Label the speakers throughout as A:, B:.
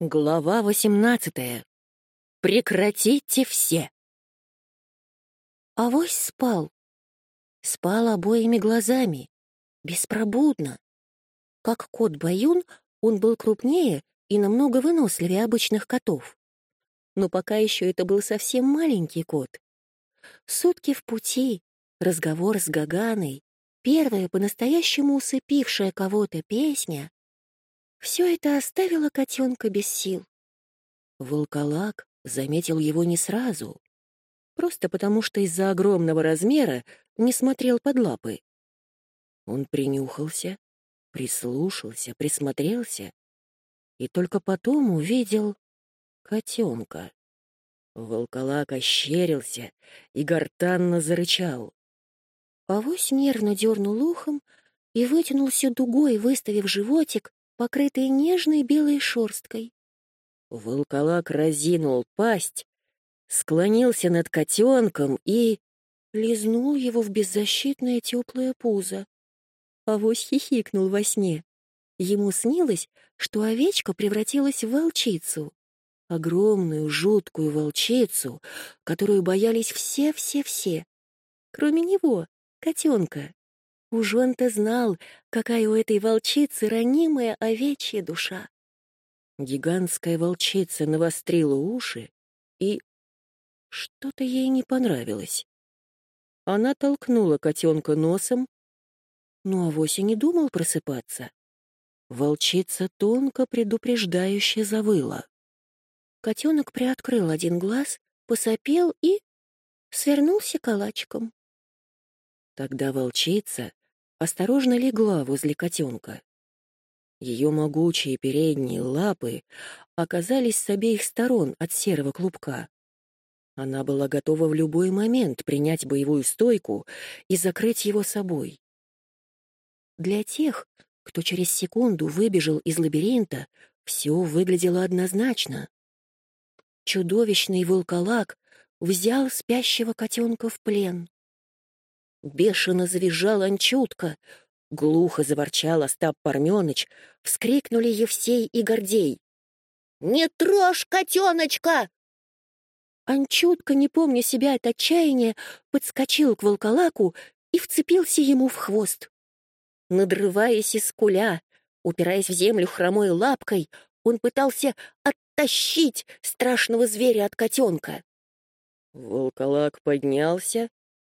A: Глава восемнадцатая. Прекратите все. Авось спал. Спал обоими глазами, беспробудно. Как кот-баюн, он был крупнее и намного выносливее обычных котов. Но пока еще это был совсем маленький кот. Сутки в пути, разговор с Гаганой, первая по-настоящему усыпившая кого-то песня все это оставило котенка без сил. Волколак заметил его не сразу, просто потому что из-за огромного размера не смотрел под лапы. Он принюхался, прислушался, присмотрелся и только потом увидел котенка. Волколак ощерился и гортанно зарычал. Авось нервно дернул ухом и вытянулся дугой, выставив животик, покрытый нежной белой шерсткой. Волколак разинул пасть, склонился над котенком и лизнул его в беззащитное теплое пузо. Авось хихикнул во сне. Ему снилось, что овечка превратилась в волчицу. Огромную, жуткую волчицу, которую боялись все-все-все. Кроме него, котенка. Уж он-то знал, какая у этой волчицы ранимая овечья душа. Гигантская волчица навострила уши, и что-то ей не понравилось. Она толкнула котенка носом, но авось и не думал просыпаться. Волчица тонко предупреждающе завыла. Котенок приоткрыл один глаз, посопел и свернулся калачиком. Тогда волчица осторожно легла возле котенка. Ее могучие передние лапы оказались с обеих сторон от серого клубка. Она была готова в любой момент принять боевую стойку и закрыть его собой. Для тех, кто через секунду выбежал из лабиринта, все выглядело однозначно. Чудовищный волколак взял спящего котенка в плен. Бешено завизжал Анчутка. Глухо заворчал Остап Парменыч. Вскрикнули Евсей и Гордей. «Не трожь котеночка!» Анчутка, не помня себя от отчаяния, подскочил к волколаку и вцепился ему в хвост. Надрываясь из куля, упираясь в землю хромой лапкой, он пытался оттащить страшного зверя от котенка. Волколак поднялся,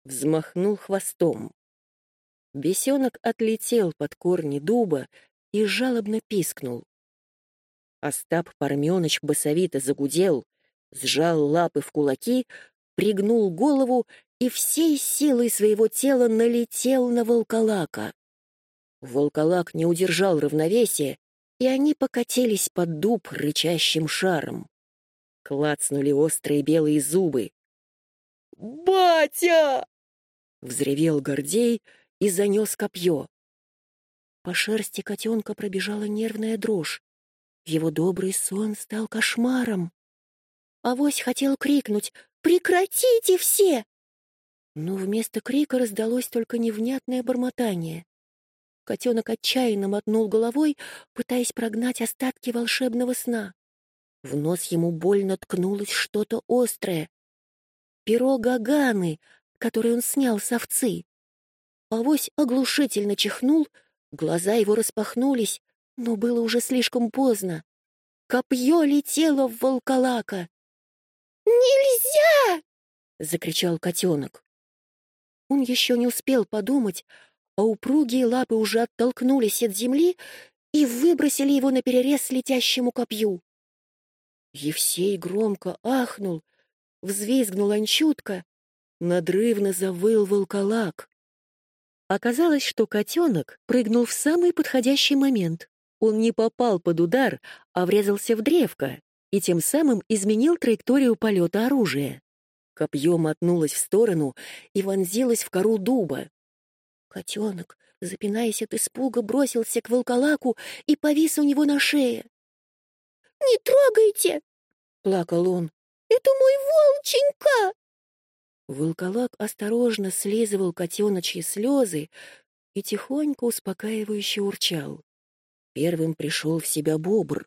A: взмахнул хвостом. Бесенок отлетел под корни дуба и жалобно пискнул. Остап Парменыч басовито загудел, сжал лапы в кулаки, пригнул голову и всей силой своего тела налетел на волколака. Волколак не удержал равновесия, и они покатились под дуб рычащим шаром. Клацнули острые белые зубы. «Батя!» Взревел Гордей и занес копье. По шерсти котенка пробежала нервная дрожь. Его добрый сон стал кошмаром. Авось хотел крикнуть «Прекратите все!» Но вместо крика раздалось только невнятное бормотание. Котенок отчаянно мотнул головой, пытаясь прогнать остатки волшебного сна. В нос ему больно ткнулось что-то острое. Перо Гаганы, который он снял с овцы. Авось оглушительно чихнул, глаза его распахнулись, но было уже слишком поздно. Копье летело в волколака. «Нельзя!» — закричал котенок. Он еще не успел подумать, а упругие лапы уже оттолкнулись от земли и выбросили его на перерез летящему копью. Евсей громко ахнул, взвизгнул Анчутка, Надрывно завыл волколак. Оказалось, что котенок прыгнул в самый подходящий момент. Он не попал под удар, а врезался в древко и тем самым изменил траекторию полета оружия. Копье мотнулось в сторону и вонзилось в кору дуба. Котенок, запинаясь от испуга, бросился к волколаку и повис у него на шее. «Не трогайте!» — плакал он. «Это мой волченька!» Волколак осторожно слизывал котеночьи слезы и тихонько успокаивающе урчал. Первым пришел в себя бобр.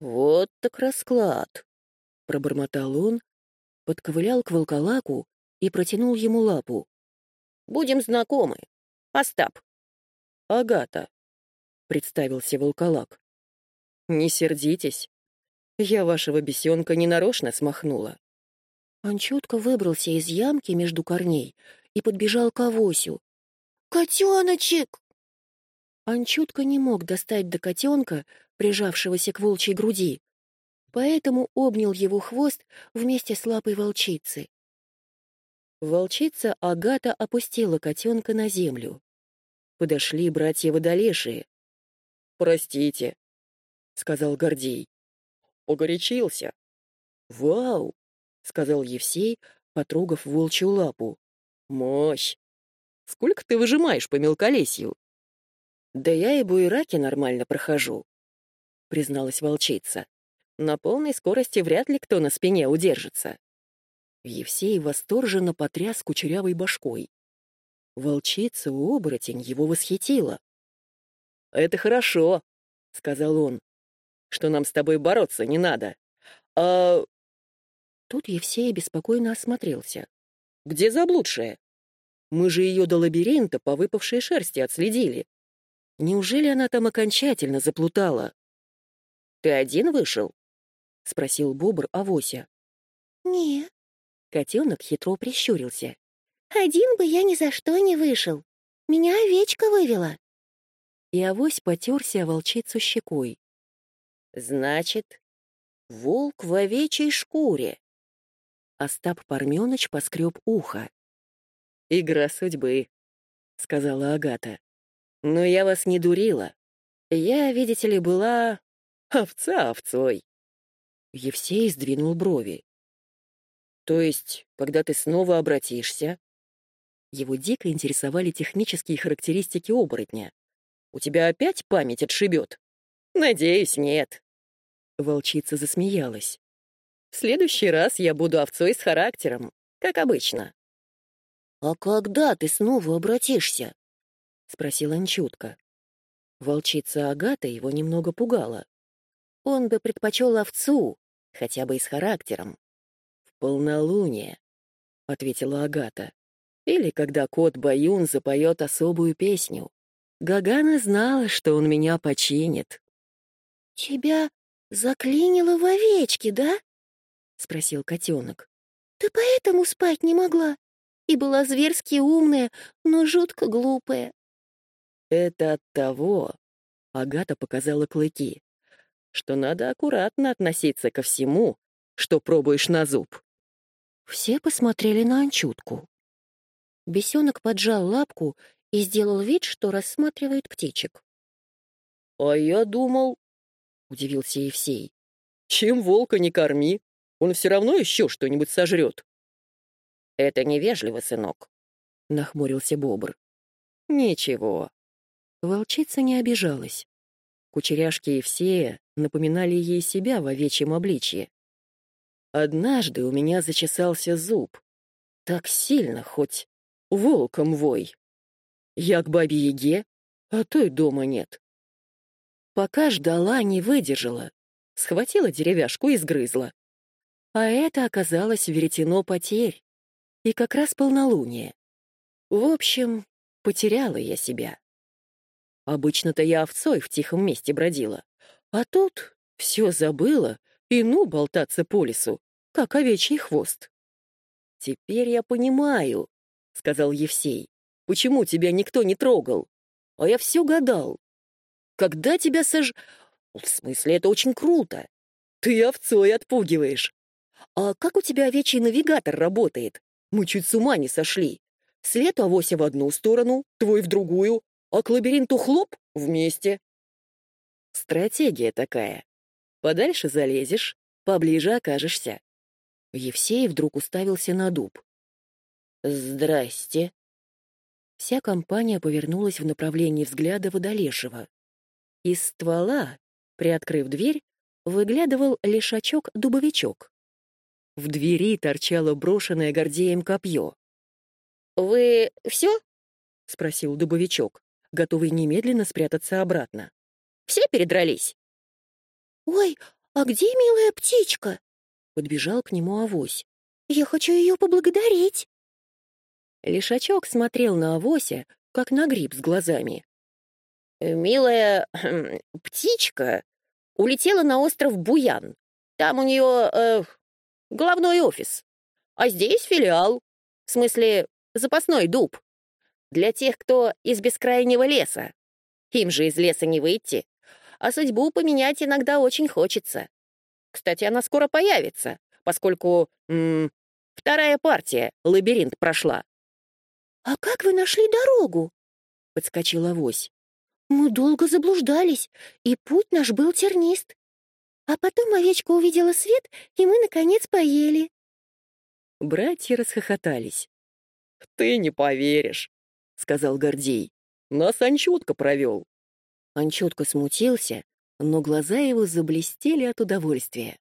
A: «Вот так расклад!» — пробормотал он, подковылял к волколаку и протянул ему лапу. «Будем знакомы. Остап». «Агата», — представился волколак. «Не сердитесь. Я вашего бесенка ненарочно смахнула». Он чутко выбрался из ямки между корней и подбежал к авосю.
B: «Котеночек!»
A: Анчутка не мог достать до котенка, прижавшегося к волчьей груди, поэтому обнял его хвост вместе с лапой волчицы. Волчица Агата опустила котенка на землю. Подошли братья водолешие. «Простите», — сказал Гордей. «Погорячился». «Вау!» — сказал Евсей, потрогав волчью лапу. «Мощь! Сколько ты выжимаешь по мелколесью?» «Да я и буераки нормально прохожу», — призналась волчица. «На полной скорости вряд ли кто на спине удержится». Евсей восторженно потряс кучерявой башкой. Волчица-оборотень его восхитила. «Это хорошо», — сказал он, — «что нам с тобой бороться не надо. А...» Тут Евсей беспокойно осмотрелся. «Где заблудшая? Мы же ее до лабиринта по выпавшей шерсти отследили. Неужели она там окончательно заплутала? «Ты один вышел?» — спросил Бобр Авося.
B: «Не».
A: Котенок хитро прищурился.
B: «Один бы я ни за что не вышел. Меня овечка вывела».
A: И Авось потерся волчицу щекой. «Значит, волк в овечьей шкуре». Остап Парменыч поскреб ухо. «Игра судьбы», — сказала Агата. Но я вас не дурила. Я, видите ли, была овца овцой. Евсей сдвинул брови. То есть, когда ты снова обратишься? Его дико интересовали технические характеристики оборотня. У тебя опять память отшибет? Надеюсь, нет. Волчица засмеялась. В следующий раз я буду овцой с характером, как обычно. А когда ты снова обратишься? — спросил он чутко. Волчица Агата его немного пугала. Он бы предпочел овцу, хотя бы и с характером. «В полнолуние», — ответила Агата. «Или когда кот Баюн запоет особую песню. Гагана знала, что он меня починит».
B: «Тебя заклинило в овечке, да?» — спросил котенок. «Ты поэтому спать не могла? И была зверски умная, но жутко глупая.
A: Это от того, Агата показала клыки, что надо аккуратно относиться ко всему, что пробуешь на зуб. Все посмотрели на Анчутку. Бесенок поджал лапку и сделал вид, что рассматривает птичек. «А я думал...» — удивился Евсей. «Чем волка не корми, он все равно еще что-нибудь сожрет». «Это невежливо, сынок», — нахмурился Бобр. «Ничего, Волчица не обижалась. Кучеряшки Евсея напоминали ей себя в овечьем обличье. Однажды у меня зачесался зуб. Так сильно, хоть волком вой. Я к бабе-яге, а той дома нет. Пока ждала, не выдержала. Схватила деревяшку и сгрызла. А это оказалось веретено потерь. И как раз полнолуние. В общем, потеряла я себя. Обычно-то я овцой в тихом месте бродила. А тут все забыла и ну болтаться по лесу, как овечий хвост. «Теперь я понимаю», — сказал Евсей, — «почему тебя никто не трогал? А я все гадал. Когда тебя сож... В смысле, это очень круто. Ты овцой отпугиваешь. А как у тебя овечий навигатор работает? Мы чуть с ума не сошли. След авося в одну сторону, твой в другую, а к лабиринту хлоп — вместе. Стратегия такая. Подальше залезешь, поближе окажешься. Евсей вдруг уставился на дуб. «Здрасте». Вся компания повернулась в направлении взгляда Водолешева. Из ствола, приоткрыв дверь, выглядывал лишачок-дубовичок. В двери торчало брошенное Гордеем копье. «Вы все?» — спросил дубовичок готовый немедленно спрятаться обратно. «Все передрались?»
B: «Ой, а где милая птичка?»
A: Подбежал к нему авось.
B: «Я хочу ее поблагодарить».
A: Лишачок смотрел на авося, как на гриб с глазами.
C: «Милая хм, птичка улетела на остров Буян. Там у нее э, головной офис. А здесь филиал. В смысле, запасной дуб. Для тех, кто из бескрайнего леса. Им же из леса не выйти. А судьбу поменять иногда очень хочется. Кстати, она скоро появится, поскольку м -м, вторая партия лабиринт прошла.
B: «А как вы нашли дорогу?»
A: — подскочила авось.
B: «Мы долго заблуждались, и путь наш был тернист. А потом овечка увидела свет, и мы, наконец, поели».
A: Братья расхохотались.
C: «Ты не поверишь», — сказал Гордей. «Нас Анчутка провел».
A: Анчутка смутился, но глаза его заблестели от удовольствия.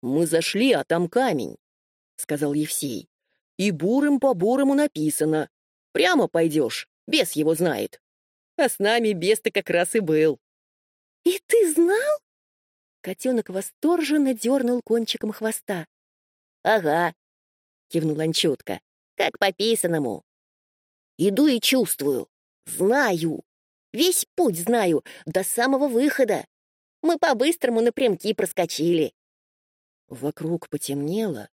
C: «Мы зашли, а там камень», — сказал Евсей. «И бурым по бурому написано. Прямо пойдешь, бес его знает. А с нами бес-то как раз и был».
B: «И ты знал?»
A: Котенок восторженно дернул кончиком хвоста.
C: «Ага», — кивнул Анчутка, — «как по писанному. Иду и чувствую. Знаю. Весь путь знаю, до самого выхода. Мы по-быстрому напрямки проскочили».
A: Вокруг потемнело,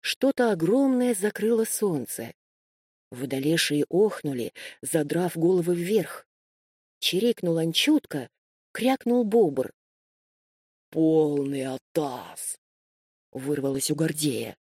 A: что-то огромное закрыло солнце. Водолешие охнули, задрав головы вверх. Чирикнул Анчутка, крякнул бобр.
C: «Полный атас!»
A: — вырвалось у Гордея.